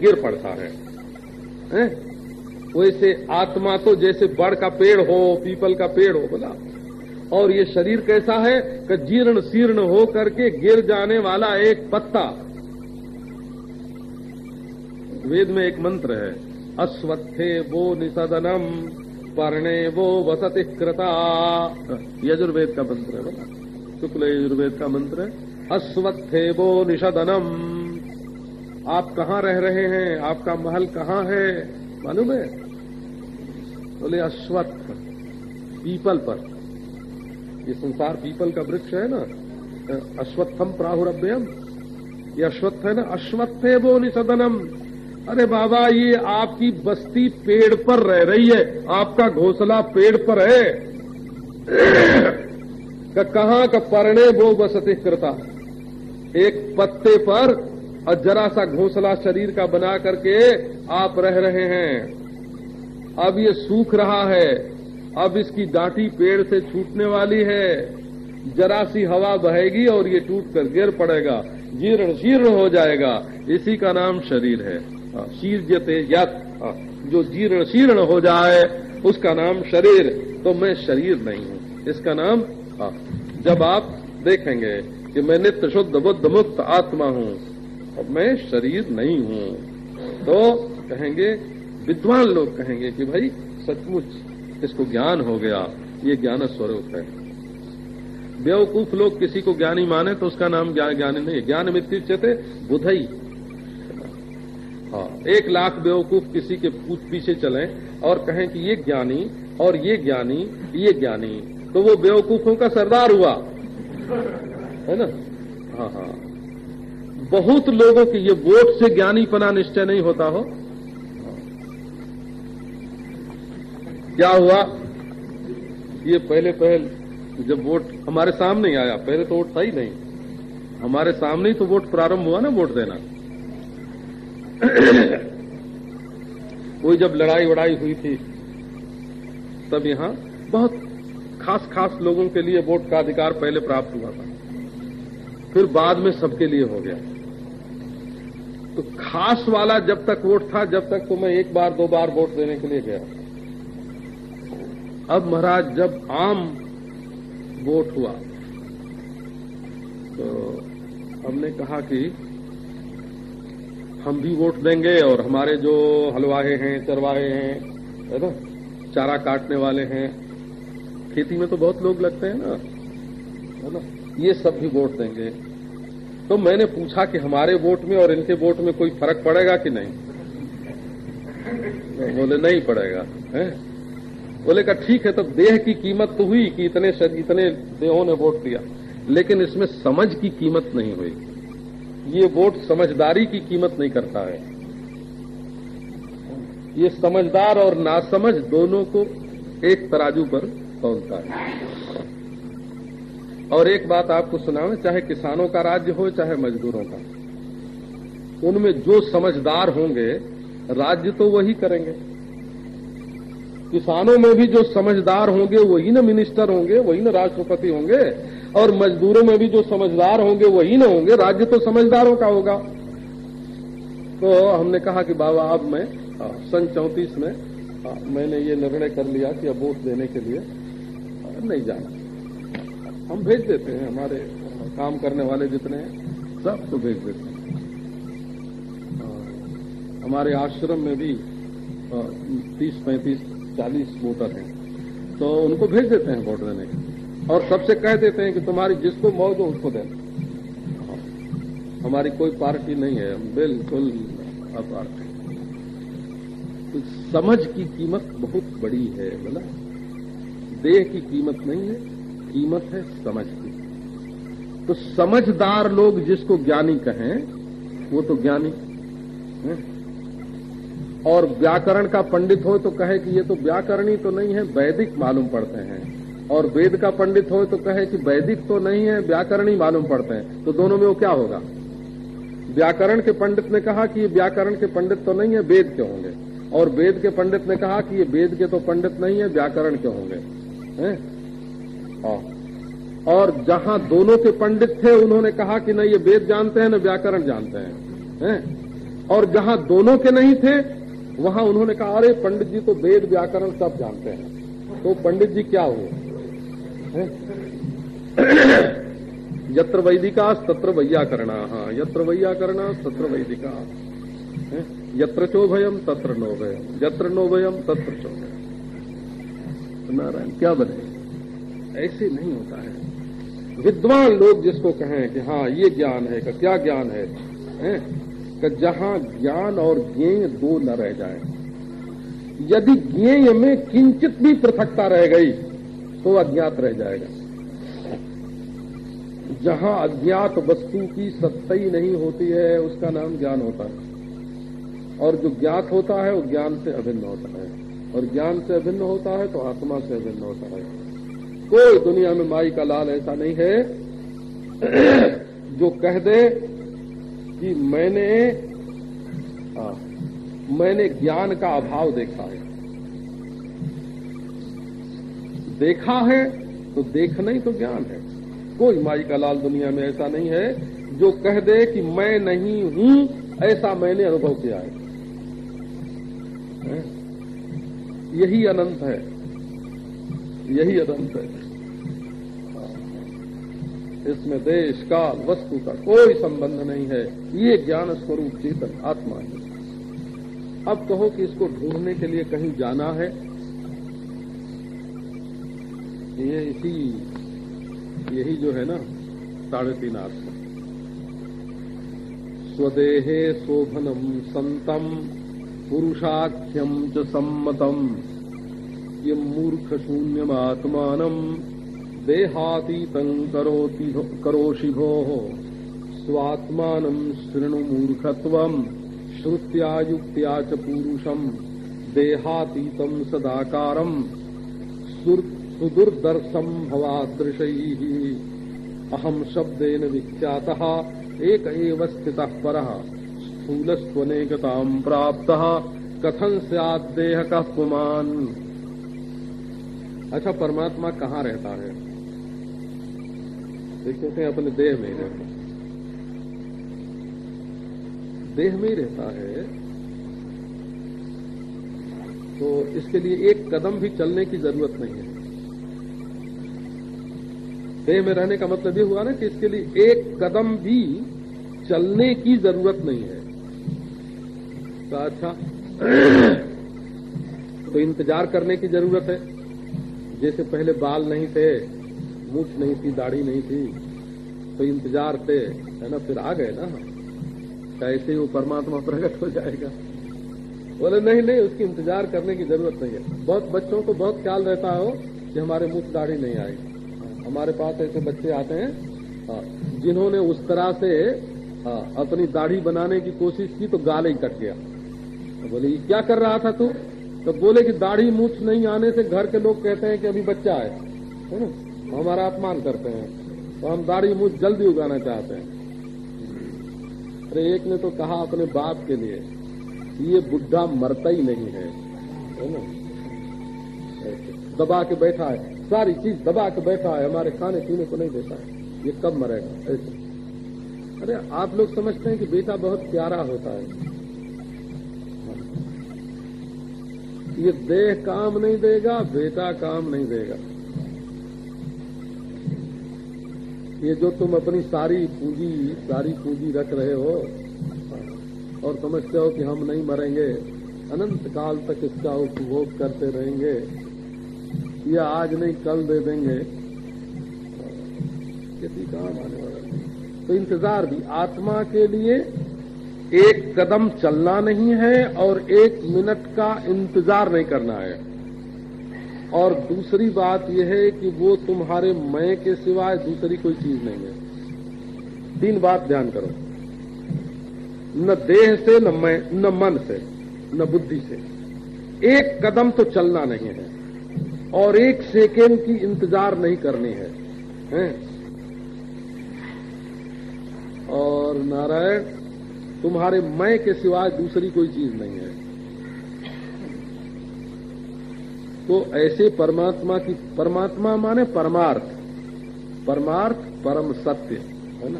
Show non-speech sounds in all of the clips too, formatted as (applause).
गिर पड़ता है? वैसे आत्मा तो जैसे बड़ का पेड़ हो, पीपल का पेड़ हो, बोला। और ये शरीर कैसा है कि जीर्ण शीर्ण हो करके गिर जाने वाला एक पत्ता। वेद में एक मंत्र है अश्वत्थे वो निषदनम पर्णे वो वसति कृता। यजुर्वेद का मंत्र है, बोला। शुक्ल यजुर्वेद का मंत्र है अश्वत्थे वो निषदनम। आप कहाँ रह रहे हैं? आपका महल कहाँ है? मालूम है? बोले, अश्वत्थ, पीपल पर। ये संसार पीपल का वृक्ष है ना? अश्वत्थम प्राहुरभ्यम ये अश्वत्थ है ना? अश्वत्थ वो निषदनम अरे बाबा, ये आपकी बस्ती पेड़ पर रह रही है। आपका घोसला पेड़ पर है। (coughs) कहाँ का परणे वो बसते करता एक पत्ते पर और जरा सा घोसला शरीर का बना करके आप रह रहे हैं। अब ये सूख रहा है। अब इसकी डांटी पेड़ से छूटने वाली है। जरा सी हवा बहेगी और ये टूट कर गिर पड़ेगा। जीर्ण शीर्ण हो जाएगा। इसी का नाम शरीर है। शीर्जते यत। जो जीर्ण, शीर्ण हो जाए, उसका नाम शरीर। तो मैं शरीर नहीं हूँ। इसका नाम जब आप देखेंगे कि मैं नित्य शुद्ध बुद्ध मुक्त आत्मा हूँ मैं शरीर नहीं हूँ। तो कहेंगे, विद्वान लोग कहेंगे कि भाई, सचमुच इसको ज्ञान हो गया। ये ज्ञान स्वरूप है। बेवकूफ़ लोग किसी को ज्ञानी माने तो उसका नाम ज्ञान ज्ञानी नहीं ज्ञान मित्र चेते बुधई। हाँ एक लाख बेवकूफ़ किसी के पूछ पीछे चले और कहें कि ये ज्ञानी और ये ज्ञानी ये ज्ञानी। तो वो बेवकूफों का सरदार हुआ। है ना? हाँ हाँ। बहुत लोगों के ये वोट से ज्ञानीपना निश्चय नहीं होता हो। क्या हुआ? ये पहले पहल जब वोट हमारे सामने ही आया, पहले तो वोट था ही नहीं। हमारे सामने ही तो वोट प्रारंभ हुआ ना वोट देना। कोई जब लड़ाई वड़ाई हुई थी, तब यहाँ बहुत खास खास लोगों के लिए वोट का अधिकार पहले प्राप्त हुआ था। फिर बाद में सबके लिए हो गया। तो खास वाला जब तक वोट था, जब तक तो मैं एक बार, दो बार वोट देने के लिए गया। अब महाराज, जब आम वोट हुआ तो हमने कहा कि हम भी वोट देंगे और हमारे जो हलवाए हैं, चरवाहे हैं, है ना, चारा काटने वाले हैं, खेती में तो बहुत लोग लगते हैं ना, है ना, ये सब भी वोट देंगे। तो मैंने पूछा कि हमारे वोट में और इनके वोट में कोई फ़र्क पड़ेगा कि नहीं? तो बोले, नहीं पड़ेगा। बोले का ठीक है तब देह की कीमत तो हुई कि इतने इतने देहों ने वोट दिया, लेकिन इसमें समझ की कीमत नहीं हुई ये वोट समझदारी की कीमत नहीं करता है। ये समझदार और नासमझ दोनों को एक तराजू पर तोलता है? और एक बात आपको सुनावे चाहे किसानों का राज्य हो, चाहे मजदूरों का। उनमें जो समझदार होंगे, राज्य तो वही करेंगे। किसानों में भी जो समझदार होंगे, वही न मिनिस्टर होंगे, वही न राष्ट्रपति होंगे, और मजदूरों में भी जो समझदार होंगे, वही न होंगे, राज्य तो समझदारों का होगा। तो हमने कहा कि बाबा, अब मैं सन चौंतीस में मैंने ये निर्णय कर लिया कि अब वोट देने के लिए नहीं जाना। हम भेज देते हैं, हमारे काम करने वाले जितने हैं, सब तो भेज देते हैं। हमारे आश्रम में भी तीस, पैंतीस, चालीस वोटर हैं। तो उनको भेज देते हैं वोट देने और सबसे कह देते हैं कि तुम्हारी जिसको मौज हो उसको देना हमारी कोई पार्टी नहीं है हम बिल्कुल अपार्टी तो समझ की कीमत बहुत बड़ी है बोला देह की कीमत नहीं है कीमत है, समझ की। तो समझदार लोग जिसको ज्ञानी कहें, वो तो ज्ञानी और व्याकरण का पंडित हो तो कहे कि ये तो व्याकरणी तो नहीं है, वैदिक मालूम पड़ते हैं। और वेद का पंडित हो तो कहे कि वैदिक तो नहीं है, व्याकरणी मालूम पड़ते हैं। तो दोनों में वो क्या होगा? व्याकरण के पंडित ने कहा कि ये व्याकरण के पंडित तो नहीं है, वेद के होंगे। और वेद के पंडित ने कहा कि ये वेद के तो पंडित नहीं है, व्याकरण के होंगे। हैं? और जहाँ दोनों के पंडित थे, उन्होंने कहा कि न ये वेद जानते हैं, न व्याकरण जानते हैं। हैं? और जहाँ दोनों के नहीं थे, वहाँ उन्होंने कहा, अरे, पंडित जी तो वेद, व्याकरण सब जानते हैं। तो पंडित जी क्या हुए? (coughs) यत्र वैदिका तत्र वैयाकरणा। यत्र वैयाकरणा तत्र वैदिका। यत्र चोभयम तत्र नोभयम यत्र नोभयम तत्र चोभयम नारायण, क्या बने? ऐसे नहीं होता है। विद्वान लोग जिसको कहें कि हाँ ये ज्ञान है, का क्या ज्ञान है? कि जहाँ ज्ञान और ज्ञेय दो न रह जाए। यदि ज्ञेय में किंचित भी पृथकता रह गई तो अज्ञात रह जाएगा। जहाँ अज्ञात वस्तु की सत्ता नहीं होती है, उसका नाम ज्ञान होता है। और जो ज्ञात होता है, वो ज्ञान से अभिन्न होता है। और ज्ञान से अभिन्न होता है तो आत्मा से अभिन्न होता है। कोई दुनिया में माई का लाल ऐसा नहीं है। (clears throat) जो कह दे कि मैंने आ, मैंने ज्ञान का अभाव देखा है। देखा है तो देखना ही तो ज्ञान है। कोई माई का लाल दुनिया में ऐसा नहीं है। जो कह दे कि मैं नहीं हूँ ऐसा मैंने अनुभव किया है, है? यही अनंत है। यही अनंत है। इसमें देश, काल, वस्तु का कोई संबंध नहीं है। ये ज्ञान स्वरूप चेतन, आत्मा है। अब कहो कि इसको ढूँढने के लिए कहीं जाना है। ये इसी, यही जो है ना, साढ़े तीन आत्मा स्वदेहे शोभनम संतम, पुरुषाख्यम च सम्मतम। ये मूर्ख शून्यमात्मान देहातीतं करोति करोषि भोः। स्वात्मानं शृणु मूर्खत्वम् श्रुत्या च पूरुषम् देहातीतं सदाकारम् सुदुर्दर्शम् भवादृशैः। अहम् शब्देन विख्यातः, एक एव स्थितः परः। स्थूलस्त्वनेकताम् प्राप्तः कथन स्याद्देह का पुमान अच्छा परमात्मा कहाँ रहता है? कहते हैं अपने देह में ही रहता देह में ही रहता है तो इसके लिए एक कदम भी चलने की ज़रूरत नहीं है। देह में रहने का मतलब ये हुआ ना कि इसके लिए एक कदम भी चलने की ज़रूरत नहीं है। तो अच्छा (clears throat) तो इंतज़ार करने की ज़रूरत है। जैसे पहले बाल नहीं थे, मूछ नहीं थी, दाढ़ी नहीं थी तो इंतज़ार थे, है ना, फिर आ गए ना कैसे वो परमात्मा प्रकट हो जाएगा? बोले, नहीं नहीं, उसकी इंतज़ार करने की ज़रूरत नहीं है। बहुत, बच्चों को बहुत ख्याल रहता हो कि हमारे मूछ दाढ़ी नहीं आएगी हमारे पास ऐसे बच्चे आते हैं जिन्होंने उस तरह से अपनी दाढ़ी बनाने की कोशिश की तो गाल ही कट गया। बोले, ये क्या कर रहा था तू? तो बोले कि दाढ़ी मूछ नहीं आने से घर के लोग कहते हैं कि अभी बच्चा है है ना? हमारा अपमान करते हैं। तो हम दाढ़ी मूछ जल्दी उगाना चाहते हैं। अरे एक ने तो कहा अपने बाप के लिए ये बुढ़ा मरता ही नहीं है है ना? दबा के बैठा है। सारी चीज़ दबा के बैठा है। हमारे खाने पीने को नहीं देता है। ये कब मरेगा? ऐसे। अरे आप लोग समझते हैं कि बेटा बहुत प्यारा होता है। ये देह काम नहीं देगा, बेटा काम नहीं देगा। ये जो तुम अपनी सारी पूंजी सारी पूंजी रख रहे हो और समझते हो कि हम नहीं मरेंगे, अनंत काल तक इसका उपभोग करते रहेंगे, या आज नहीं, कल दे देंगे। किसी काम आने वाला तो इंतज़ार भी आत्मा के लिए एक कदम चलना नहीं है और एक मिनट का इंतज़ार नहीं करना है। और दूसरी बात यह है कि वो तुम्हारे मैं के सिवाय दूसरी कोई चीज़ नहीं है। तीन बात ध्यान करो। न देह से न मैं न मन से न बुद्धि से। एक कदम तो चलना नहीं है और एक सेकेंड की इंतज़ार नहीं करनी है, है? और नारायण तुम्हारे मैं के सिवाय दूसरी कोई चीज़ नहीं है। तो ऐसे परमात्मा की, परमात्मा माने परमार्थ। परमार्थ, परम सत्य, है ना?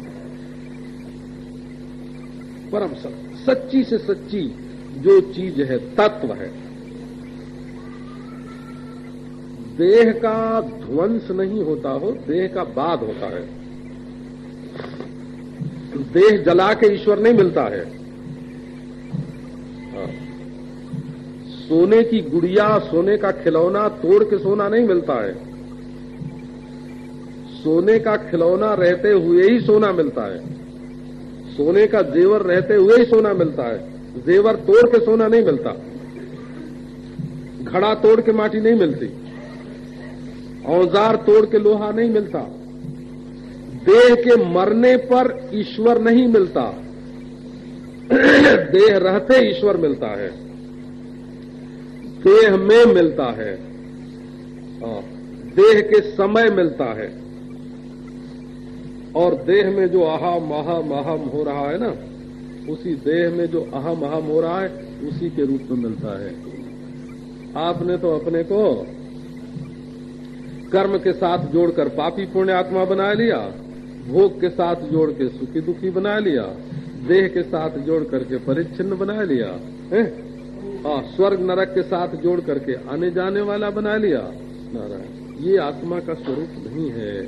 परम सत्य। सच्ची से सच्ची जो चीज़ है, तत्व है। देह का ध्वंस नहीं होता हो, देह का बाद होता है। देह जला के ईश्वर नहीं मिलता है। हाँ। सोने की गुड़िया, सोने का खिलौना तोड़ के सोना नहीं मिलता है। सोने का खिलौना रहते हुए ही सोना मिलता है। सोने का जेवर रहते हुए ही सोना मिलता है। जेवर तोड़ के सोना नहीं मिलता। घड़ा तोड़ के माटी नहीं मिलती। औज़ार तोड़ के लोहा नहीं मिलता। देह के मरने पर ईश्वर नहीं मिलता। (clears throat) देह रहते ईश्वर मिलता है। देह में मिलता है। देह के समय मिलता है। और देह में जो अहम अहम अहम हो रहा है ना, उसी देह में जो अहम अहम हो रहा है, उसी के रूप में मिलता है। आपने तो अपने को कर्म के साथ जोड़कर पापी पुण्य आत्मा बना लिया। भोग के साथ जोड़ के सुखी दुखी बना लिया, देह के साथ जोड़ करके परिच्छिन्न बना लिया और स्वर्ग नरक के साथ जोड़ करके आने जाने वाला बना लिया। नारायण, ये आत्मा का स्वरूप नहीं है।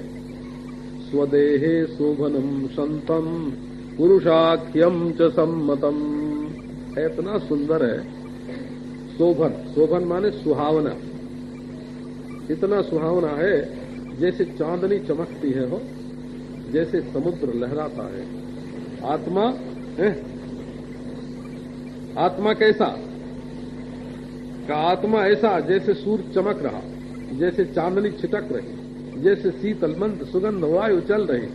स्वदेहे शोभनम संतम, पुरुषाख्यम च सम्मतम। इतना सुंदर है। शोभन शोभन माने सुहावना। इतना सुहावना है, जैसे चांदनी चमकती है, हो। जैसे समुद्र लहराता है। आत्मा है? आत्मा कैसा? का आत्मा ऐसा जैसे सूर्य चमक रहा, जैसे चांदनी छिटक रही, जैसे शीतल मंद सुगंध वायु चल रही,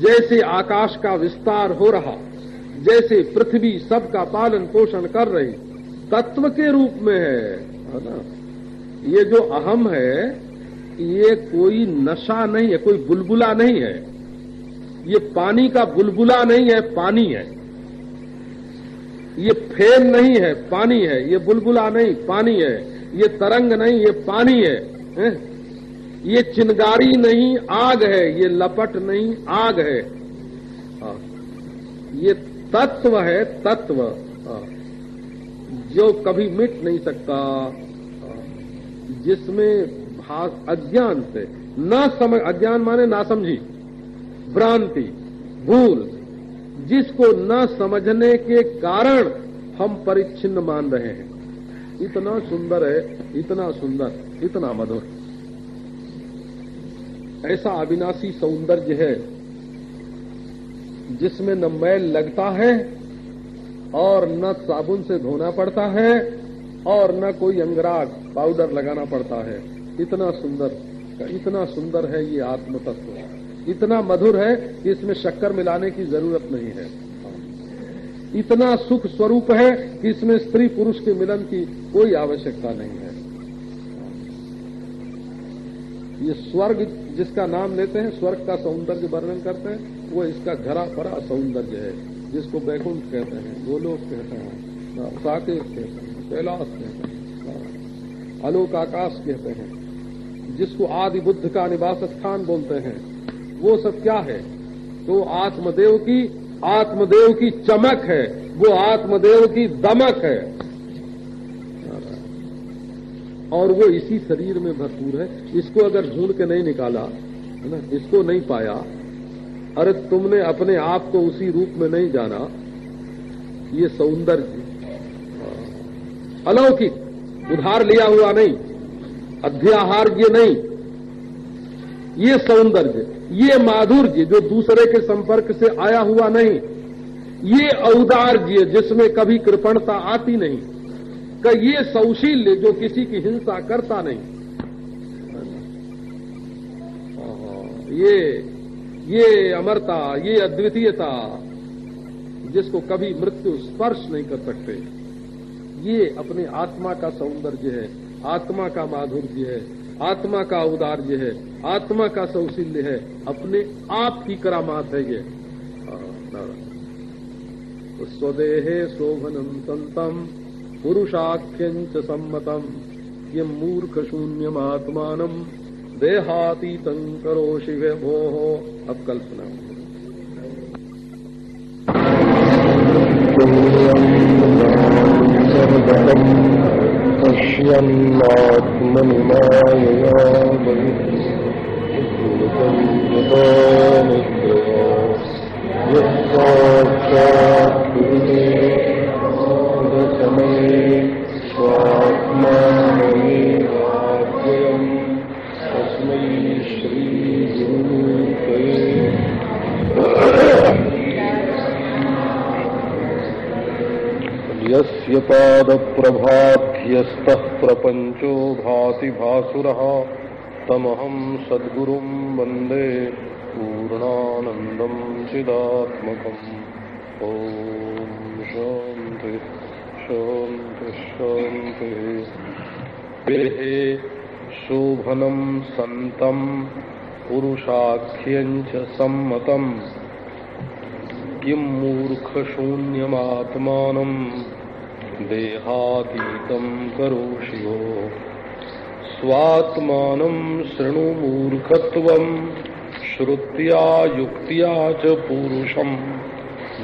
जैसे आकाश का विस्तार हो रहा, जैसे पृथ्वी सबका पालन पोषण कर रही, तत्व के रूप में है। ना? ये जो अहम है, ये कोई नशा नहीं है, कोई बुलबुला नहीं है। ये पानी का बुलबुला नहीं है पानी है। ये फेन नहीं है पानी है। ये बुलबुला नहीं पानी है। ये तरंग नहीं ये पानी है, है? ये चिंगारी नहीं आग है। ये लपट नहीं आग है। आ, ये तत्व है तत्व। आ, जो कभी मिट नहीं सकता। जिसमें भाग अज्ञान से। न समझ अज्ञान माने ना समझी भ्रांति, भूल, जिसको न समझने के कारण हम परिच्छिन्न मान रहे हैं। इतना सुंदर है, इतना सुंदर, इतना मधुर। ऐसा अविनाशी सौंदर्य है, जिसमें न मैल लगता है और न साबुन से धोना पड़ता है और न कोई अंगराग पाउडर लगाना पड़ता है। इतना सुंदर इतना सुंदर है ये आत्म तत्व इतना मधुर है कि इसमें शक्कर मिलाने की ज़रूरत नहीं है। इतना सुख स्वरूप है कि इसमें स्त्री पुरुष के मिलन की कोई आवश्यकता नहीं है। ये स्वर्ग जिसका नाम लेते हैं, स्वर्ग का सौंदर्य वर्णन करते हैं, वो इसका घरा परा सौंदर्य है, जिसको बैकुंठ कहते हैं, गोलोक कहते हैं साकेत कहते हैं, कैलाश कहते हैं अलोक आकाश कहते हैं, जिसको आदि बुद्ध का निवास स्थान बोलते हैं। वो सब क्या है? तो आत्मदेव की आत्मदेव की चमक है। वो आत्मदेव की दमक है। और वो इसी शरीर में भरपूर है। इसको अगर ढूंढ के नहीं निकाला, है ना, इसको नहीं पाया, अरे तुमने अपने आप को उसी रूप में नहीं जाना। ये सौंदर्य। अलौकिक, उधार लिया हुआ नहीं अध्याहार्य नहीं। ये सौंदर्य, ये माधुर्य जो दूसरे के संपर्क से आया हुआ नहीं, ये औदार्य जिसमें कभी कृपणता आती नहीं, का ये सौशील्य जो किसी की हिंसा करता नहीं। ये ये अमरता, ये अद्वितीयता जिसको कभी मृत्यु स्पर्श नहीं कर सकते, ये अपने आत्मा का सौंदर्य है, आत्मा का माधुर्य है। आत्मा का औदार्य है, आत्मा का सौशील्य है, अपने आप की करामात है ये। स्वदेहे शोभनम संतम पुरुषाख्यंच सम्मतम ये मूर्ख शून्यमात्मान देहातीतं करो शिव भो अब कल्पना। यन्नात्मनिमायया यस्साक्षात्पुरुषमये स्वात्मानमेवाद्वयम् तस्मै श्रीगुरुते यस्य पादप्रभाध्यस्तः प्रपञ्चो भाति भासुरः। तमहं सद्गुरुं वंदे पूर्णानन्दं चिदात्मकम्। ॐ शान्ति शान्ति, शान्तिः। शोभनं सन्तं, पुरुषाख्यं च किं देहातीतं करोषि वो। स्वात्मानं शृणु मूर्खत्वं, श्रुत्या युक्त्या च पूरुषं।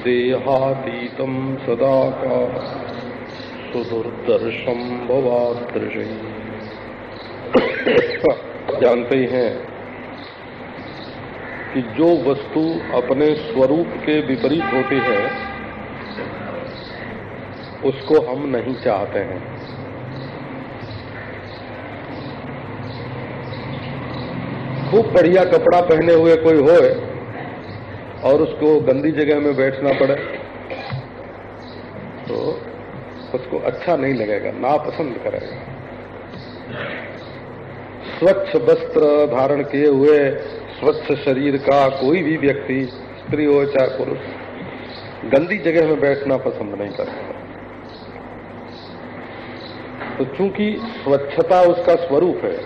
देहातीतं सदा का सुदुर्दर्शम भवादृशि (coughs) जानते हैं कि जो वस्तु अपने स्वरूप के विपरीत होती है उसको हम नहीं चाहते हैं। खूब बढ़िया कपड़ा पहने हुए कोई हो और उसको गंदी जगह में बैठना पड़े तो उसको अच्छा नहीं लगेगा, नापसंद करेगा। स्वच्छ वस्त्र धारण किए हुए, स्वच्छ शरीर का कोई भी व्यक्ति, स्त्री हो चाहे पुरुष, गंदी जगह में बैठना पसंद नहीं करता तो चूँकि स्वच्छता उसका स्वरूप है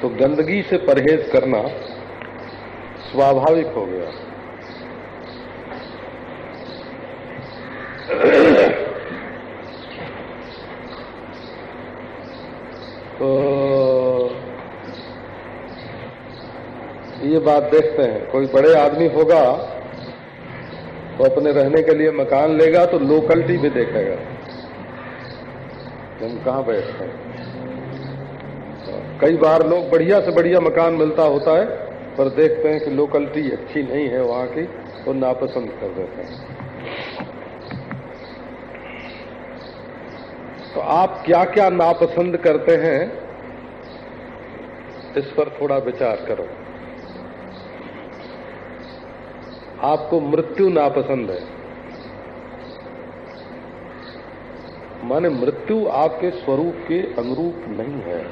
तो गंदगी से परहेज करना स्वाभाविक हो गया। तो ये बात देखते हैं। कोई बड़े आदमी होगा तो अपने रहने के लिए मकान लेगा तो लोकलिटी भी देखेगा। हम कहाँ बैठते हैं? कई बार लोग बढ़िया से बढ़िया मकान मिलता होता है, पर देखते हैं कि लोकलिटी अच्छी नहीं है वहाँ की तो नापसंद कर देते हैं। तो आप क्या क्या नापसंद करते हैं, इस पर थोड़ा विचार करो। आपको मृत्यु नापसंद है। माने मृत्यु आपके स्वरूप के अनुरूप नहीं है।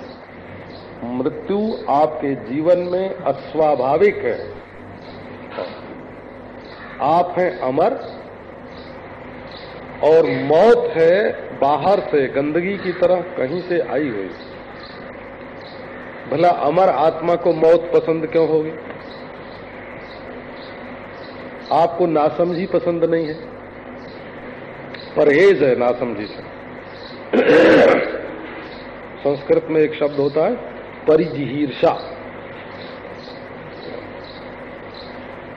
मृत्यु आपके जीवन में अस्वाभाविक है। आप हैं अमर और मौत है बाहर से, गंदगी की तरह कहीं से आई हुई। भला अमर आत्मा को मौत पसंद क्यों होगी? आपको नासमझी पसंद नहीं है? परहेज है नासमझी से। संस्कृत में एक शब्द होता है परिजिहीर्षा।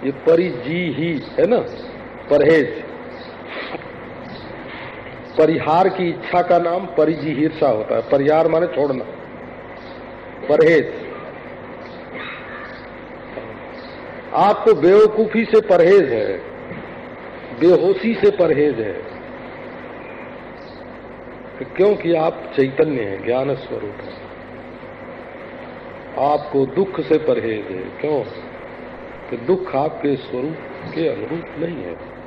ये परिजी ही है ना? परहेज। परिहार की इच्छा का नाम परिजिहीर्षा होता है। परिहार माने छोड़ना। परहेज। आपको बेवकूफ़ी से परहेज है, बेहोशी से परहेज है। क्योंकि आप चैतन्य हैं, ज्ञान स्वरूप है। आपको दुख से परहेज है। क्यों? कि दुख आपके स्वरूप के अनुरूप नहीं है।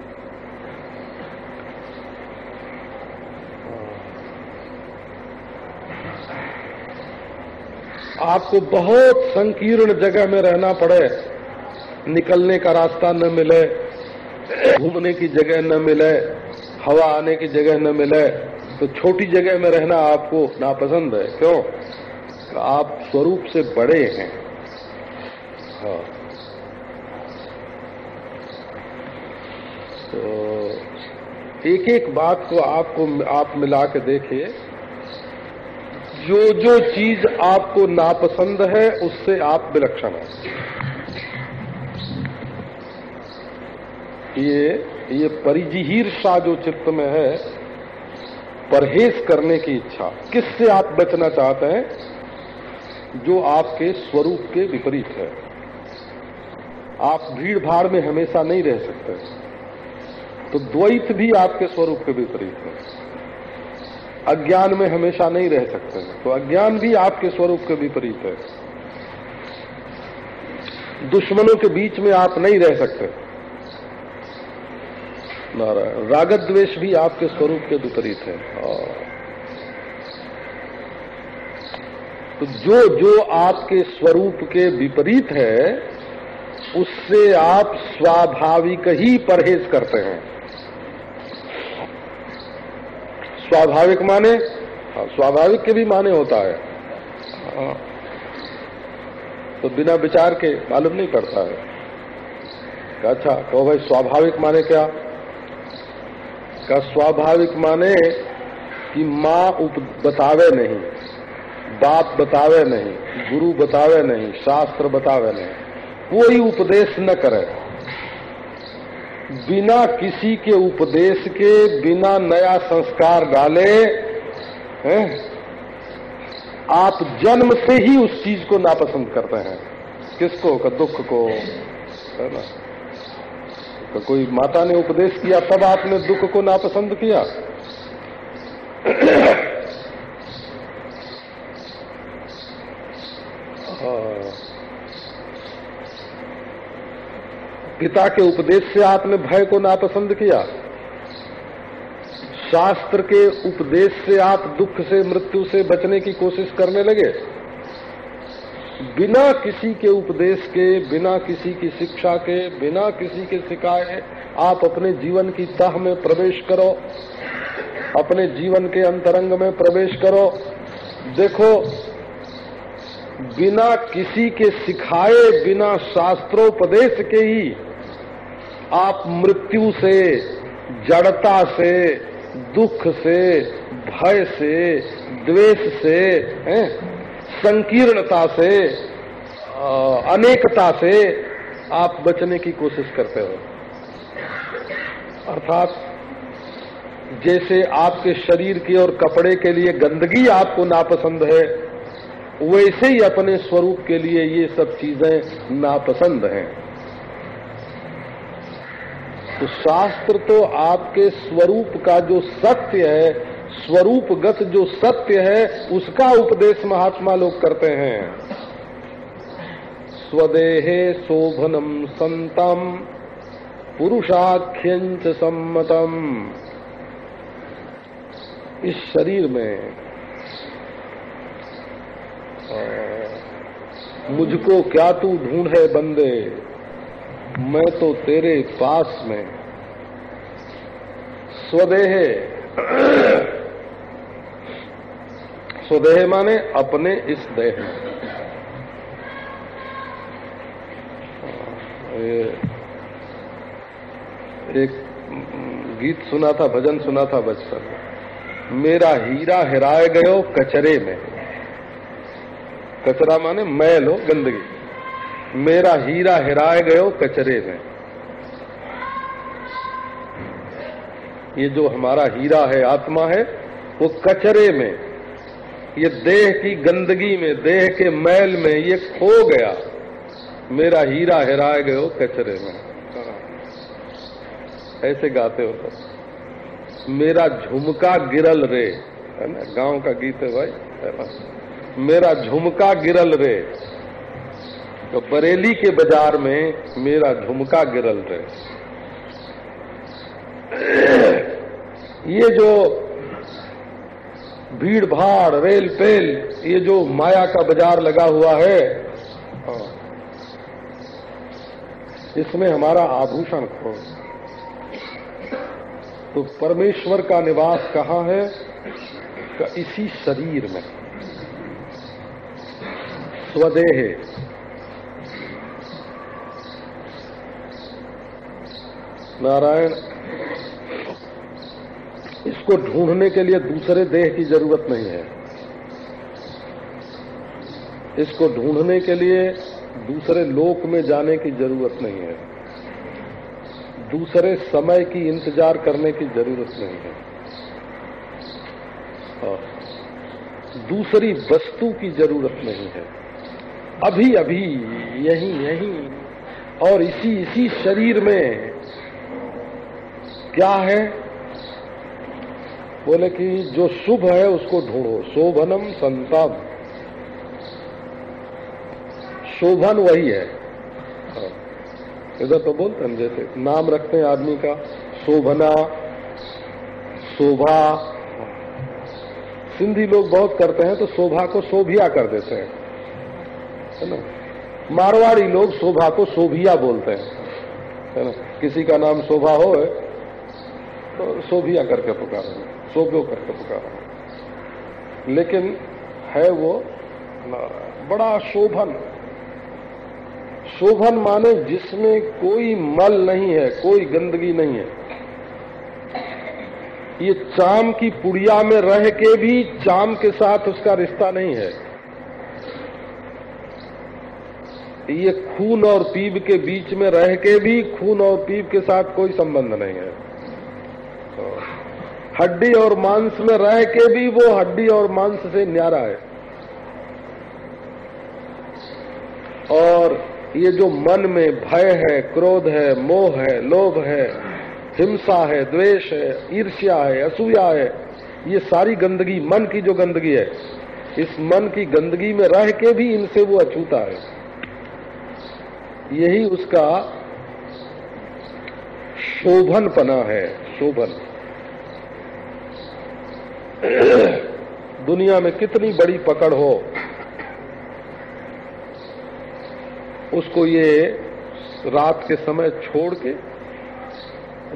आपको बहुत संकीर्ण जगह में रहना पड़े। निकलने का रास्ता न मिले, घूमने की जगह न मिले, हवा आने की जगह न मिले। तो छोटी जगह में रहना आपको नापसंद है। क्यों? आप स्वरूप से बड़े हैं। हाँ। तो एक एक बात को आपको, आप मिला के देखिए। जो जो चीज़ आपको नापसंद है, उससे आप विलक्षण हैं। ये ये परिजिहीर सा जो चित्त में है परहेज करने की इच्छा। किससे आप बचना चाहते हैं? जो आपके स्वरूप के विपरीत है। आप भीड़ भाड़ में हमेशा नहीं रह सकते। तो द्वैत भी आपके स्वरूप के विपरीत है। अज्ञान में हमेशा नहीं रह सकते तो अज्ञान भी आपके स्वरूप के विपरीत है। दुश्मनों के बीच में आप नहीं रह सकते। नारायण। रागत द्वेष भी आपके स्वरूप के विपरीत है। तो जो जो आपके स्वरूप के विपरीत है उससे आप स्वाभाविक ही परहेज करते हैं। स्वाभाविक माने? हाँ, स्वाभाविक के भी माने होता है। हाँ। तो बिना विचार के मालूम नहीं पड़ता है। अच्छा तो भाई स्वाभाविक माने क्या? का स्वाभाविक माने कि माँ बतावे नहीं, बाप बतावे नहीं, गुरु बतावे नहीं, शास्त्र बतावे नहीं। कोई उपदेश न करे। बिना किसी के उपदेश के, बिना नया संस्कार डाले, हैं? आप जन्म से ही उस चीज़ को नापसंद करते हैं। किसको? का दुख को, है ना? तो कोई माता ने उपदेश किया, तब आपने दुख को नापसंद किया। हाँ। पिता के उपदेश से आपने भय को नापसंद किया। शास्त्र के उपदेश से आप दुख से, मृत्यु से बचने की कोशिश करने लगे। बिना किसी के उपदेश के बिना किसी की शिक्षा के बिना किसी के सिखाए आप अपने जीवन की तह में प्रवेश करो। अपने जीवन के अंतरंग में प्रवेश करो। देखो बिना किसी के सिखाए बिना शास्त्रोपदेश के ही आप मृत्यु से जड़ता से दुख से भय से द्वेष से हैं, संकीर्णता से अनेकता से आप बचने की कोशिश करते हो। अर्थात, जैसे आपके शरीर के और कपड़े के लिए गंदगी आपको नापसंद है, वैसे ही अपने स्वरूप के लिए ये सब चीज़ें नापसंद हैं। तो शास्त्र तो आपके स्वरूप का जो सत्य है स्वरूपगत जो सत्य है, उसका उपदेश महात्मा लोग करते हैं। स्वदेहे शोभनम संतम पुरुषाख्यंच सम्मतम। इस शरीर में मुझको क्या तू ढूंढे बंदे? मैं तो तेरे पास में। स्वदेह स्वदेह माने अपने इस देह में। एक गीत सुना था, भजन सुना था बचपन मेरा हीरा हिराए गयो कचरे में। कचरा माने मैल हो, गंदगी। मेरा हीरा हिराए गयो कचरे में। ये जो हमारा हीरा है, आत्मा है, वो कचरे में। ये देह की गंदगी में, देह के मैल में ये खो गया। मेरा हीरा हिराए गयो कचरे में। ऐसे गाते हो तो मेरा झुमका गिरल रे। है ना? गाँव का गीत है भाई। है ना? मेरा झुमका गिरल रे। तो बरेली के बाज़ार में मेरा झुमका गिरल रहे ये जो भीड़ भाड़ रेल पेल ये जो माया का बाज़ार लगा हुआ है हाँ, इसमें हमारा आभूषण खो। तो परमेश्वर का निवास कहाँ है? का इसी शरीर में। स्वदेह। नारायण इसको ढूँढने के लिए दूसरे देह की ज़रूरत नहीं है। इसको ढूँढने के लिए दूसरे लोक में जाने की ज़रूरत नहीं है। दूसरे समय की इंतज़ार करने की ज़रूरत नहीं है। हाँ। दूसरी वस्तु की ज़रूरत नहीं है। अभी अभी, यही यही, और इसी इसी शरीर में क्या है? बोले कि जो शुभ है उसको ढूंढो। शोभनम संतम। शोभन वही है। हाँ। इधर तो बोलते हैं जैसे, नाम रखते हैं आदमी का, शोभना, शोभा। सिंधी लोग बहुत करते हैं तो शोभा को शोभिया कर देते हैं। है ना? मारवाड़ी लोग शोभा को शोभिया बोलते हैं। है ना? किसी का नाम शोभा हो तो शोभिया करके पुकारा। शोभ्यो करके पुकारा। लेकिन है वो बड़ा शोभन। शोभन माने जिसमें कोई मल नहीं है, कोई गंदगी नहीं है। ये चाम की पुड़िया में रह के भी चाम के साथ उसका रिश्ता नहीं है। ये खून और पीप के बीच में रह के भी खून और पीप के साथ कोई संबंध नहीं है। हड्डी और मांस में रह के भी वो हड्डी और मांस से न्यारा है। और ये जो मन में भय है, क्रोध है, मोह है, लोभ है, हिंसा है, द्वेष है, ईर्ष्या है, असूया है, ये सारी गंदगी मन की जो गंदगी है, इस मन की गंदगी में रह के भी इनसे वो अछूता है। यही उसका शोभन पना है, शोभन। (coughs) दुनिया में कितनी बड़ी पकड़ हो उसको ये रात के समय छोड़ के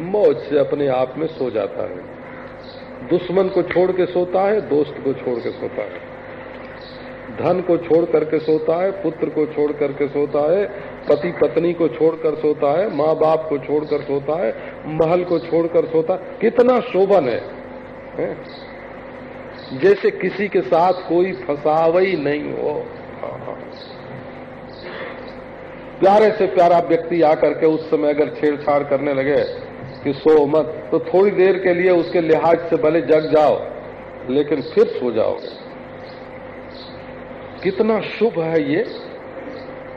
मौज से अपने आप में सो जाता है। दुश्मन को छोड़ के सोता है दोस्त को छोड़ के सोता है। धन को छोड़ करके सोता है पुत्र को छोड़ करके सोता है पति पत्नी को छोड़कर सोता है माँ बाप को छोड़कर सोता है महल को छोड़कर सोता है। कितना शोभन है, है? जैसे किसी के साथ कोई फसावई नहीं हो। प्यारे से प्यारा व्यक्ति आकर के उस समय अगर छेड़छाड़ करने लगे कि सो मत तो थोड़ी देर के लिए उसके लिहाज से भले जग जाओ लेकिन फिर सो जाओगे कितना शुभ है ये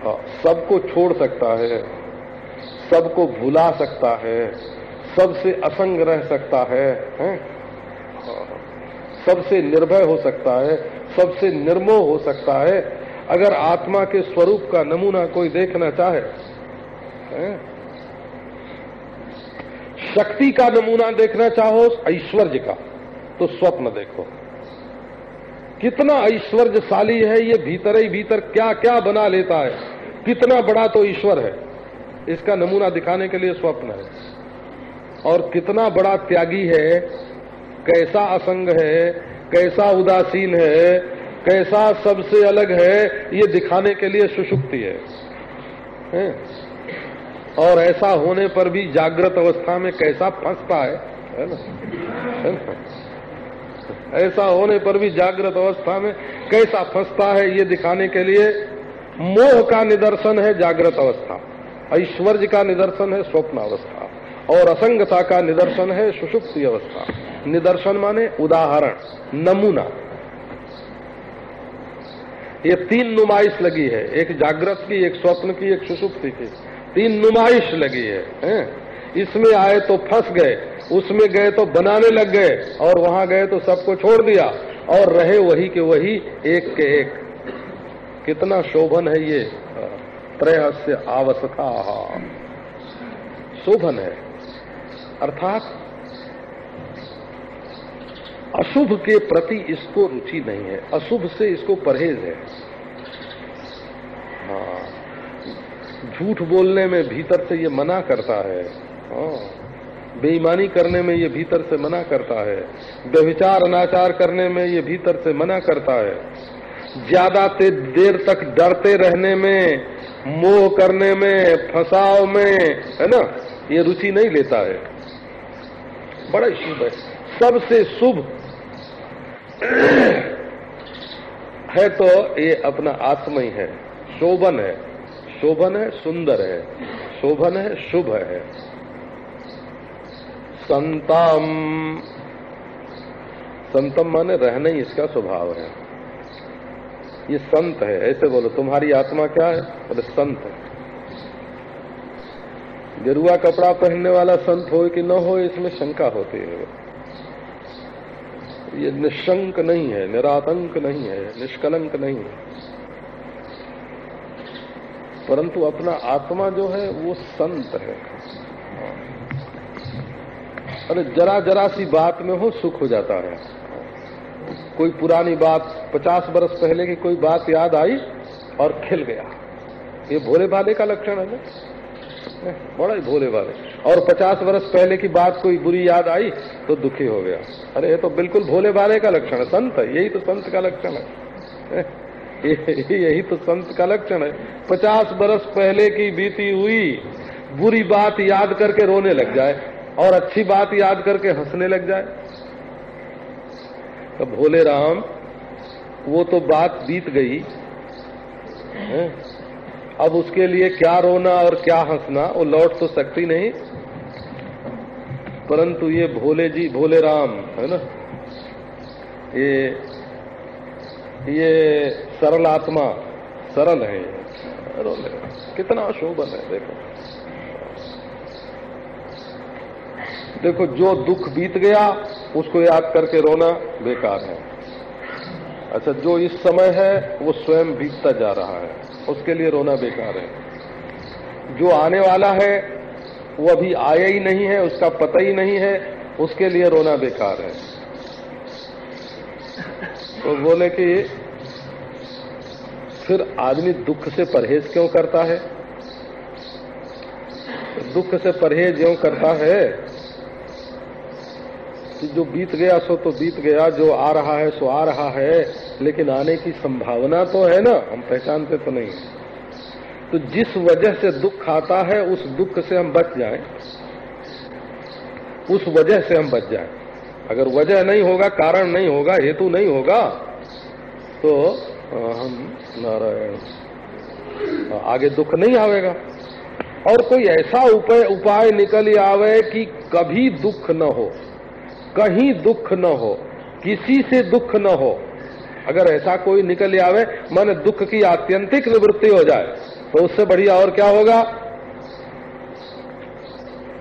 हाँ, सबको छोड़ सकता है सबको भुला सकता है सबसे असंग रह सकता है? हाँ, सबसे निर्भय हो सकता है, सबसे निर्मोह हो सकता है। अगर आत्मा के स्वरूप का नमूना कोई देखना चाहे, है? शक्ति का नमूना देखना चाहो, ऐश्वर्य का तो स्वप्न देखो। कितना ऐश्वर्यशाली है ये भीतर ही भीतर क्या क्या बना लेता है। कितना बड़ा तो ईश्वर है। इसका नमूना दिखाने के लिए स्वप्न है। और कितना बड़ा त्यागी है कैसा असंग है कैसा उदासीन है कैसा सबसे अलग है ये दिखाने के लिए सुषुप्ति है, है? और ऐसा होने पर भी जागृत अवस्था में कैसा फंसता है है ना? है ना? ऐसा होने पर भी जागृत अवस्था में कैसा फंसता है ये दिखाने के लिए मोह का निदर्शन है जागृत अवस्था ऐश्वर्य का निदर्शन है स्वप्न अवस्था और असंगता का निदर्शन है सुषुप्ति अवस्था। निदर्शन माने उदाहरण नमूना। ये तीन नुमाइश लगी है एक जागृत की एक स्वप्न की एक सुसुप्ति की। तीन नुमाइश लगी है, है? इसमें आए तो फंस गए उसमें गए तो बनाने लग गए और वहाँ गए तो सबको छोड़ दिया और रहे वही के वही एक के एक। कितना शोभन है ये त्रयस्य आवश्यकता शोभन है। अर्थात अशुभ के प्रति इसको रुचि नहीं है, अशुभ से इसको परहेज है। हाँ झूठ बोलने में भीतर से ये मना करता है हाँ। बेईमानी करने में ये भीतर से मना करता है, व्यभिचार अनाचार करने में ये भीतर से मना करता है। ज़्यादा देर तक डरते रहने में, मोह करने में, फसाव में, है ना, ये रुचि नहीं लेता है। बड़ा शुभ है। सबसे शुभ है तो ये अपना आत्मा ही है। शोभन है। शोभन है, सुंदर है। शोभन है, शुभ है। संतम। संतम माने रहना ही इसका स्वभाव है। ये संत है, ऐसे बोलो, तुम्हारी आत्मा क्या है? बोले, संत है। गेरुआ कपड़ा पहनने वाला संत हो कि न हो, इसमें शंका होती है। ये निशंक नहीं है, निरातंक नहीं है, निष्कलंक नहीं है। परंतु अपना आत्मा जो है, वो संत है। अरे जरा जरा सी बात में हो, सुख हो जाता है। कोई पुरानी बात, पचास बरस पहले की कोई बात याद आई और खिल गया। ये भोले भाले का लक्षण है ना? बड़ा ही भोले भाले। और पचास वर्ष पहले की बात कोई बुरी याद आई तो दुखी हो गया। अरे, ये तो बिल्कुल भोले भाले का लक्षण है। संत है, यही तो संत का लक्षण है। यही तो संत का लक्षण है। पचास बरस पहले की बीती हुई, बुरी बात याद करके रोने लग जाए, और अच्छी बात याद करके हंसने लग जाए। तो भोले राम, वो तो बात बीत गई? अब उसके लिए क्या रोना और क्या हंसना? वो लौट तो सकती नहीं। परंतु ये भोले जी, भोले राम, है ना? ये ये सरल आत्मा, सरल है। ये कितना शोभन है, देखो। देखो, जो दुख बीत गया, उसको याद करके रोना बेकार है। अच्छा जो इस समय है, वो स्वयं बीतता जा रहा है। उसके लिए रोना बेकार है। जो आने वाला है, वो अभी आया ही नहीं है, उसका पता ही नहीं है, उसके लिए रोना बेकार है। तो बोले कि, फिर आदमी दुख से परहेज क्यों करता है? दुख से परहेज क्यों करता है कि जो बीत गया सो तो बीत गया, जो आ रहा है सो आ रहा है, लेकिन आने की संभावना तो है ना, हम पहचानते तो नहीं तो जिस वजह से दुख आता है, उस दुख से हम बच जाएँ। उस वजह से हम बच जाएँ। अगर वजह नहीं होगा, कारण नहीं होगा, हेतु नहीं होगा तो हम नारायण आगे दुख नहीं आवेगा। और कोई ऐसा उपाय उपाय निकल आवे कि कभी दुख न हो। कहीं दुख न हो, किसी से दुख न हो अगर ऐसा कोई निकल आवे, मन दुख की आत्यंतिक निवृत्ति हो जाए तो उससे बढ़िया और क्या होगा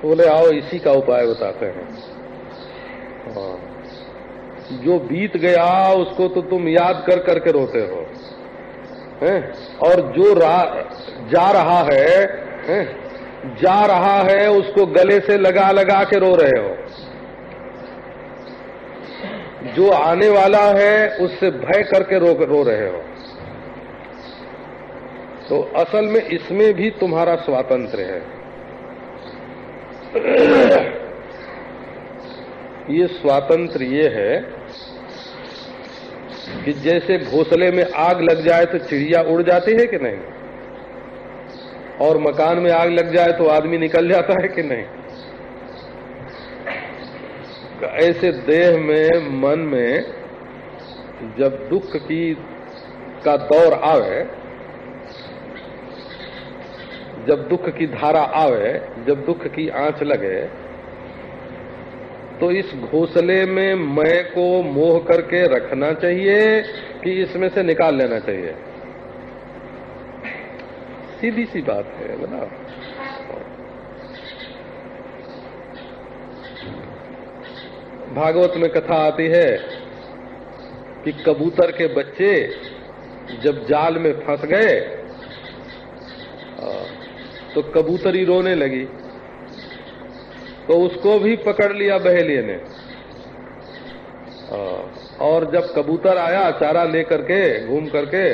बोले, आओ, इसी का उपाय बताते हैं हाँ। जो बीत गया, उसको तो तुम याद कर करके रोते हो हैं? और जो जा रहा है, हैं? जा रहा है, उसको गले से लगा लगा के रो रहे हो जो आने वाला है, उससे भय करके रो रो रहे हो। तो असल में इसमें भी तुम्हारा स्वातंत्र है। ये स्वातंत्र ये है कि जैसे घोसले में आग लग जाए तो चिड़िया उड़ जाती है कि नहीं? और मकान में आग लग जाए तो आदमी निकल जाता है कि नहीं? ऐसे देह में, मन में जब दुख की, का दौर आवे, जब दुख की धारा आवे, जब दुख की आँच लगे तो इस घोसले में मैं को मोह करके रखना चाहिए कि इसमें से निकाल लेना चाहिए। सीधी सी बात है, बना। भागवत में कथा आती है कि कबूतर के बच्चे जब जाल में फंस गए तो कबूतरी रोने लगी। तो उसको भी पकड़ लिया बहेलिए ने। और जब कबूतर आया चारा लेकर के, घूम करके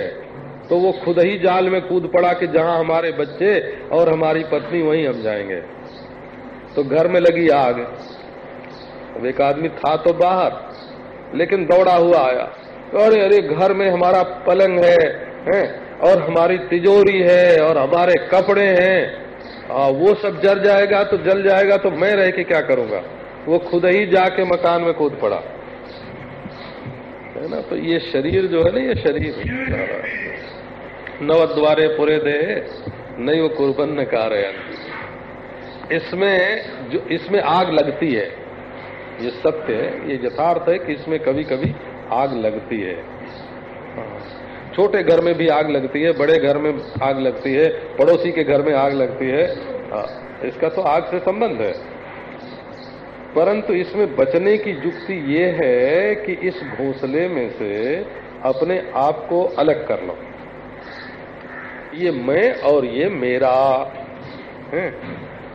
तो वो खुद ही जाल में कूद पड़ा कि जहाँ हमारे बच्चे और हमारी पत्नी वहीं हम जाएँगे। तो घर में लगी आग। अब एक आदमी था तो बाहर लेकिन दौड़ा हुआ आया। अरे अरे घर में हमारा पलंग है, है और हमारी तिजोरी है और हमारे कपड़े हैं। आ, वो सब जल जाएगा तो जल जाएगा तो मैं रह के क्या करूँगा? वो खुद ही जाके मकान में कूद पड़ा। है ना? तो ये शरीर जो है ना ये शरीर। नव द्वारे पूरे दे नहीं वो कुर्बन कार्य इसमें जो इसमें आग लगती है। ये सत्य है ये यथार्थ है कि इसमें कभी कभी आग लगती है। हाँ। छोटे घर में भी आग लगती है बड़े घर में आग लगती है पड़ोसी के घर में आग लगती है। हाँ, इसका तो आग से संबंध है। परंतु इसमें बचने की युक्ति ये है कि इस घोंसले में से अपने आप को अलग कर लो। ये मैं और ये मेरा। है?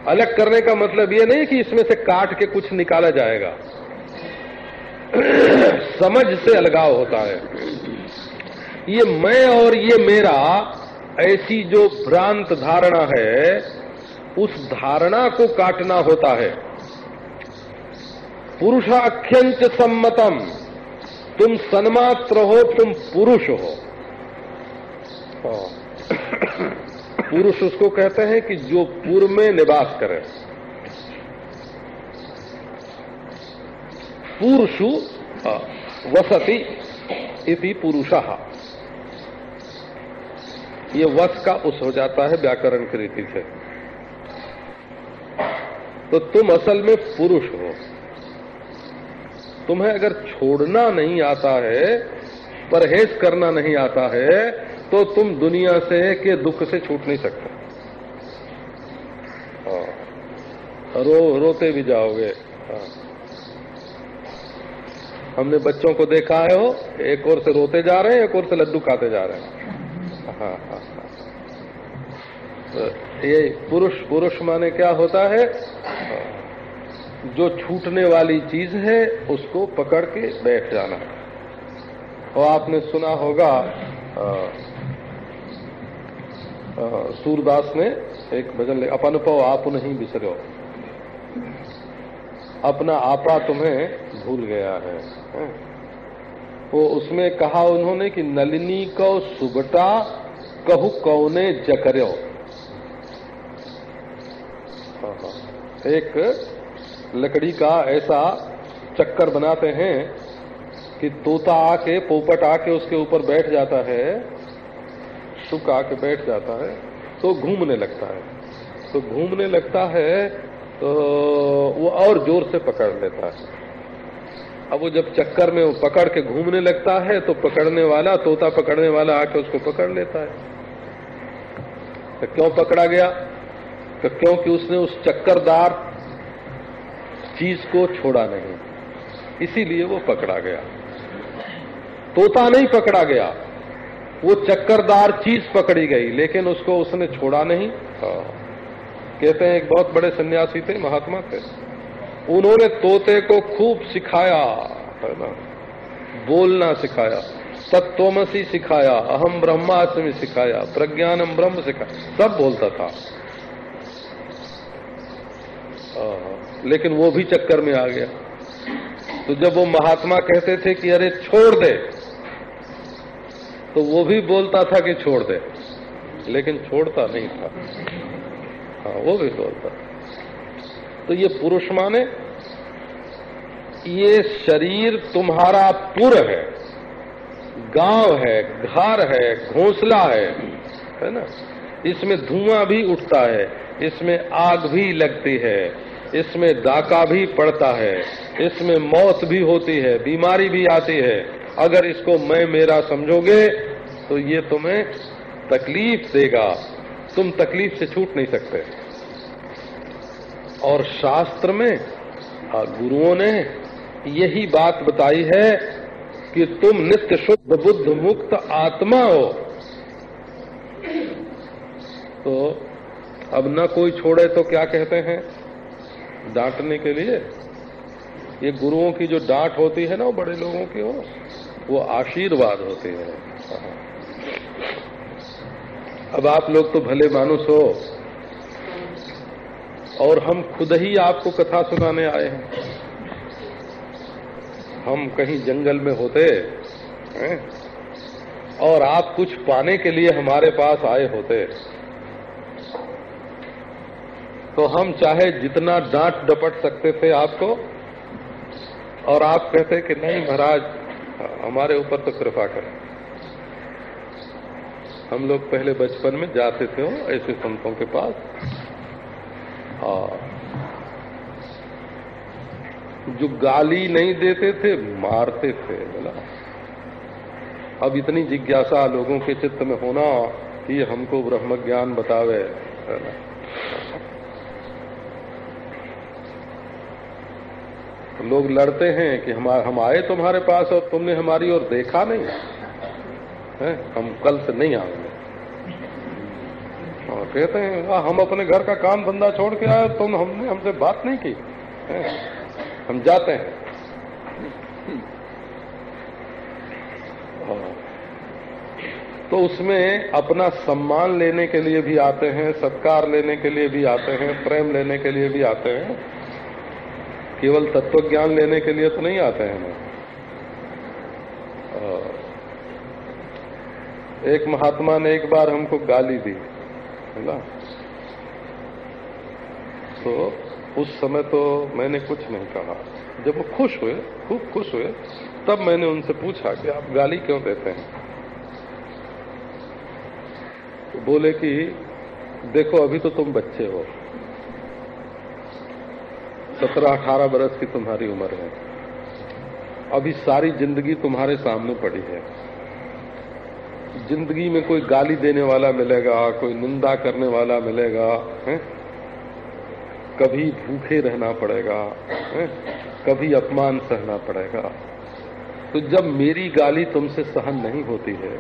अलग करने का मतलब ये नहीं कि इसमें से काट के कुछ निकाला जाएगा। (clears throat) समझ से अलगाव होता है। ये मैं और ये मेरा, ऐसी जो भ्रांत धारणा है, उस धारणा को काटना होता है। पुरुषाख्यंच सम्मतम, तुम सन्मात्र हो, तुम पुरुष हो। (clears throat) पुरुष उसको कहते हैं कि जो पूर्व में निवास करे। पुरुषु वसति इति पुरुष। ये वस का उस हो जाता है व्याकरण की रीति से। तो तुम असल में पुरुष हो। तुम्हें अगर छोड़ना नहीं आता है, परहेज करना नहीं आता है तो तुम दुनिया से के दुख से छूट नहीं सकते। हाँ। रो, रोते भी जाओगे। हाँ। हमने बच्चों को देखा है हो एक और से रोते जा रहे हैं, एक और से लड्डू खाते जा रहे हैं। हाँ हाँ हाँ। तो ये पुरुष पुरुष माने क्या होता है? जो छूटने वाली चीज़ है, उसको पकड़ के बैठ जाना। और आपने सुना होगा सूरदास ने एक भजन ले अपन पो आप नहीं बिसरो। अपना आपा तुम्हें भूल गया है। वो उसमें कहा उन्होंने कि नलिनी को सुबटा कहू कौने जकर्यो हाँ, हाँ। एक लकड़ी का ऐसा चक्कर बनाते हैं कि तोता आके पोपट आके उसके ऊपर बैठ जाता है सुख आके बैठ जाता है तो घूमने लगता है। तो घूमने लगता है तो वो और ज़ोर से पकड़ लेता है। अब वो जब चक्कर में वो पकड़ के घूमने लगता है तो पकड़ने वाला, तोता पकड़ने वाला आके उसको पकड़ लेता है। तो क्यों पकड़ा गया? तो क्योंकि उसने उस चक्करदार चीज़ को छोड़ा नहीं। इसीलिए वो पकड़ा गया। तोता नहीं पकड़ा गया। वो चक्करदार चीज़ पकड़ी गई, लेकिन उसको उसने छोड़ा नहीं। हाँ। कहते हैं, एक बहुत बड़े सन्यासी थे, महात्मा थे। उन्होंने तोते को खूब सिखाया, है ना? बोलना सिखाया तत्वमसी सिखाया, अहम ब्रह्मास्मि सिखाया प्रज्ञानम ब्रह्म सिखाया, सब बोलता था। हाँ। लेकिन वो भी चक्कर में आ गया। तो जब वो महात्मा कहते थे कि अरे छोड़ दे तो वो भी बोलता था कि छोड़ दे, लेकिन छोड़ता नहीं था। हाँ वो भी बोलता तो ये पुरुष माने, ये शरीर तुम्हारा पुर है, गाँव है, घर है, घोंसला है है ना? इसमें धुआँ भी उठता है, इसमें आग भी लगती है, इसमें डाका भी पड़ता है, इसमें मौत भी होती है, बीमारी भी आती है। अगर इसको मैं मेरा समझोगे तो ये तुम्हें तकलीफ़ देगा। तुम तकलीफ़ से छूट नहीं सकते। और शास्त्र में गुरुओं ने यही बात बताई है कि तुम नित्य शुद्ध, बुद्ध मुक्त आत्मा हो। तो अब न कोई छोड़े तो क्या कहते हैं? डांटने के लिए? ये गुरुओं की जो डांट होती है ना, वो बड़े लोगों की हो। वो आशीर्वाद होते है। अब आप लोग तो भले मानुस हो, और हम खुद ही आपको कथा सुनाने आए हैं। हम कहीं जंगल में होते, हैं, और आप कुछ पाने के लिए हमारे पास आए होते। तो हम चाहे जितना डांट डपट सकते थे आपको, और आप कहते कि नहीं महाराज हमारे ऊपर तो कृपा करें। हम लोग पहले बचपन में जाते थे हो ऐसे संतों के पास। और जो गाली नहीं देते थे, मारते थे, बोला। अब इतनी जिज्ञासा लोगों के चित्त में होना कि हमको ब्रह्म ज्ञान बतावे लोग लड़ते हैं कि हम हम आए तुम्हारे पास और तुमने हमारी ओर देखा नहीं। है? हम कल से नहीं आएँगे। और कहते हैं हम अपने घर का काम धंधा छोड़ के आए, तुम हमने, हमसे बात नहीं की। है? हम जाते हाँ। तो उसमें अपना सम्मान लेने के लिए भी आते हैं, सत्कार लेने के लिए भी आते हैं, प्रेम लेने के लिए भी आते हैं। केवल तत्व ज्ञान लेने के लिए तो नहीं आते हैं ना। हाँ। एक महात्मा ने एक बार हमको गाली दी, है ना? तो उस समय तो मैंने कुछ नहीं कहा। जब वो खुश हुए, खूब खुश हुए, तब मैंने उनसे पूछा कि आप गाली क्यों देते हैं? तो बोले कि, देखो, अभी तो तुम बच्चे हो। सत्रह अठारह बरस की तुम्हारी उम्र है अभी सारी ज़िंदगी तुम्हारे सामने पड़ी है ज़िंदगी में कोई गाली देने वाला मिलेगा, कोई निंदा करने वाला मिलेगा, है? कभी भूखे रहना पड़ेगा, है? कभी अपमान सहना पड़ेगा तो जब मेरी गाली तुमसे सहन नहीं होती है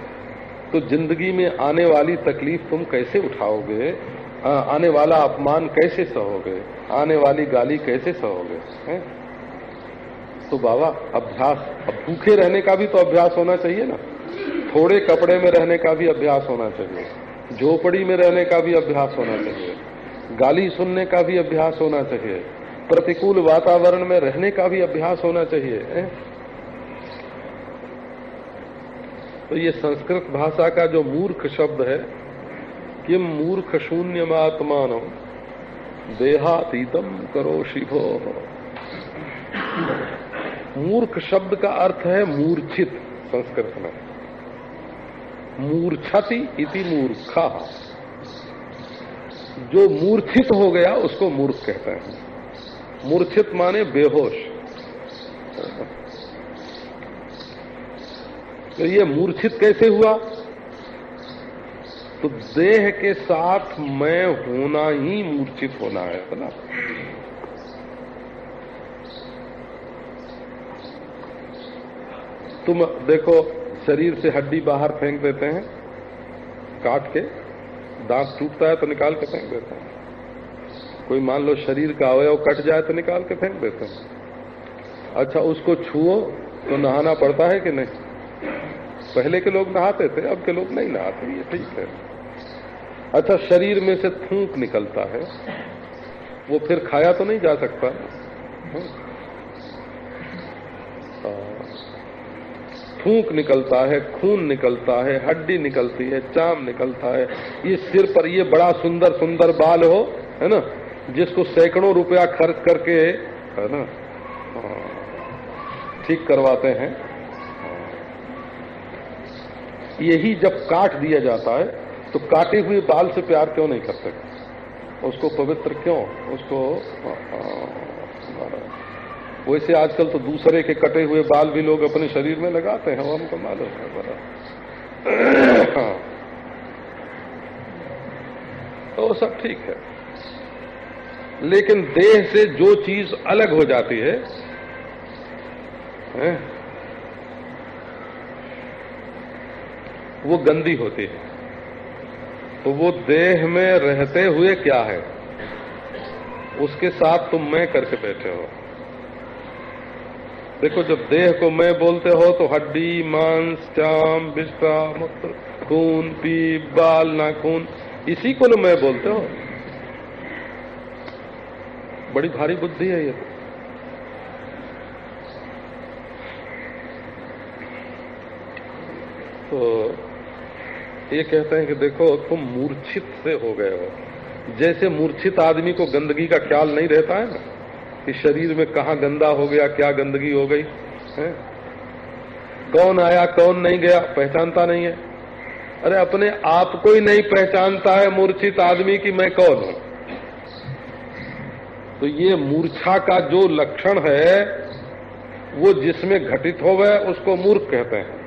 तो ज़िंदगी में आने वाली तकलीफ़ तुम कैसे उठाओगे आने वाला अपमान कैसे सहोगे? आने वाली गाली कैसे सहोगे? तो बाबा, अभ्यास, अब भूखे रहने का भी तो अभ्यास होना चाहिए ना। थोड़े कपड़े में रहने का भी अभ्यास होना चाहिए। झोपड़ी में रहने का भी अभ्यास होना चाहिए। गाली सुनने का भी अभ्यास होना चाहिए। प्रतिकूल वातावरण में रहने का भी अभ्यास होना चाहिए, है? तो ये संस्कृत भाषा का जो मूर्ख शब्द है कि मूर्ख शून्यमात्मान देहातीतम करो शिभो मूर्ख शब्द का अर्थ है मूर्छित संस्कृत में। मूर्छति इति मूर्खा। जो मूर्छित हो गया, उसको मूर्ख कहते हैं। मूर्छित माने बेहोश। तो ये मूर्छित कैसे हुआ? तो देह के साथ मैं होना ही मूर्छित होना है ना? तुम देखो, शरीर से हड्डी बाहर फेंक देते हैं, काट के, दांत टूटता है तो निकाल के फेंक देते हैं। कोई मान लो शरीर का अवयव कट जाए तो निकाल के फेंक देते हैं। अच्छा उसको छुओ तो नहाना पड़ता है कि नहीं? पहले के लोग नहाते थे, अब के लोग नहीं नहाते, ये ठीक है। अच्छा शरीर में से थूक निकलता है। वो फिर खाया तो नहीं जा सकता। थूक निकलता है, खून निकलता है, हड्डी निकलती है, चाम निकलता है। ये सिर पर ये बड़ा सुंदर सुंदर बाल हो, है ना? जिसको सैकड़ों रुपया खर्च करके, है ना? ठीक करवाते हैं। यही जब काट दिया जाता है तो काटे हुए बाल से प्यार क्यों नहीं कर सकते उसको पवित्र क्यों? उसको वैसे आजकल तो दूसरे के कटे हुए बाल भी लोग अपने शरीर में लगाते हैं वो हमको मालूम है बड़ा। हाँ। तो सब ठीक है। लेकिन देह से जो चीज़ अलग हो जाती है, है वो गंदी होती है। तो वो देह में रहते हुए क्या है? उसके साथ तुम मैं करके बैठे हो। देखो, जब देह को मैं बोलते हो तो हड्डी, मांस, चाम बिस्टा मूत्र खून, पीप, बाल, नाखून, इसी को ना मैं बोलते हो। बड़ी भारी बुद्धि है ये। तो ये कहते हैं कि देखो, तुम मूर्छित से हो गए हो। जैसे मूर्छित आदमी को गंदगी का ख्याल नहीं रहता है ना, कि शरीर में कहा गंदा हो गया, क्या गंदगी हो गई, है? कौन आया, कौन नहीं गया, पहचानता नहीं है। अरे, अपने आप को ही नहीं पहचानता है मूर्छित आदमी की मैं कौन हूँ। तो ये मूर्छा का जो लक्षण है, वो जिसमें घटित हो गए उसको मूर्ख कहते हैं।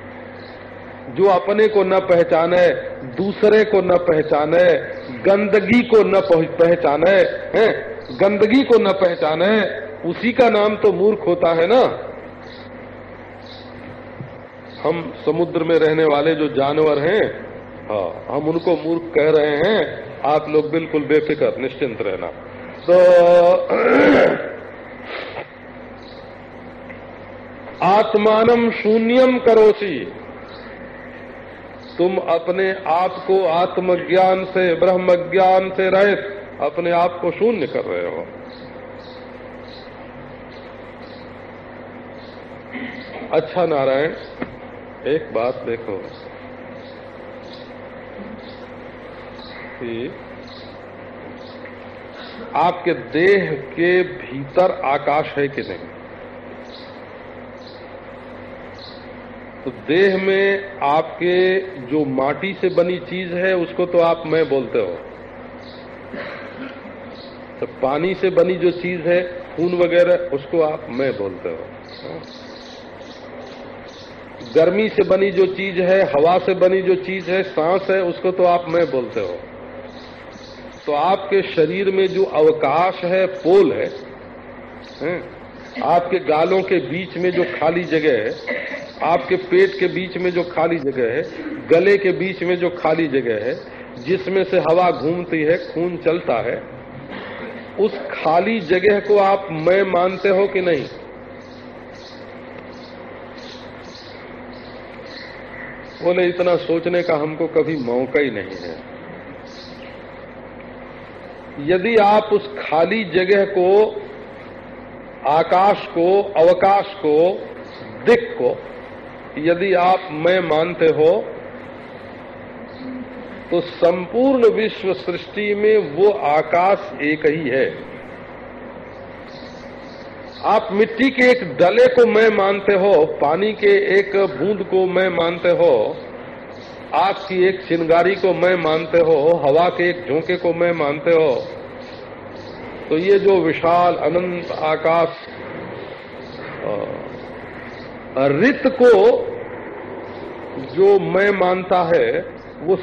जो अपने को न पहचाने, दूसरे को न पहचाने, गंदगी को न पहचाने, है? गंदगी को न पहचाने, उसी का नाम तो मूर्ख होता है ना? हम समुद्र में रहने वाले जो जानवर हैं हाँ हम उनको मूर्ख कह रहे हैं, आप लोग बिल्कुल बेफिक्र, निश्चिंत रहना। तो (clears throat) आत्मानम शून्यम करोसी। तुम अपने आप को आत्मज्ञान से ब्रह्म ज्ञान से रहित अपने आप को शून्य कर रहे हो। अच्छा नारायण, एक बात देखो। कि आपके देह के भीतर आकाश है कि नहीं? तो देह में आपके जो माटी से बनी चीज़ है उसको तो आप मैं बोलते हो। तो पानी से बनी जो चीज़ है खून वगैरह उसको आप मैं बोलते हो। गर्मी से बनी जो चीज़ है हवा से बनी जो चीज़ है सांस है उसको तो आप मैं बोलते हो। तो आपके शरीर में जो अवकाश है पोल है, है आपके गालों के बीच में जो खाली जगह है, आपके पेट के बीच में जो खाली जगह है, गले के बीच में जो खाली जगह है, जिसमें से हवा घूमती है, खून चलता है, उस खाली जगह को आप मैं मानते हो कि नहीं? बोले, इतना सोचने का हमको कभी मौका ही नहीं है। यदि आप उस खाली जगह को आकाश को, अवकाश को दिक को, यदि आप मैं मानते हो तो संपूर्ण विश्व सृष्टि में वो आकाश एक ही है। आप मिट्टी के एक डले को मैं मानते हो, पानी के एक बूंद को मैं मानते हो आपकी एक चिंगारी को मैं मानते हो, हवा के एक झोंके को मैं मानते हो तो ये जो विशाल अनंत आकाश रित को जो मैं मानता है वो